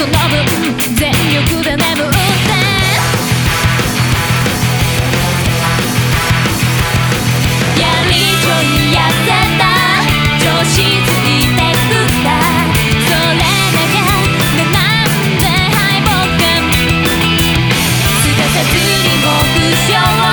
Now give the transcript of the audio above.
その分全力で眠ってやりちょい。痩せた調子ついてくんたそれだけ。でなんで敗北感すかさずに目標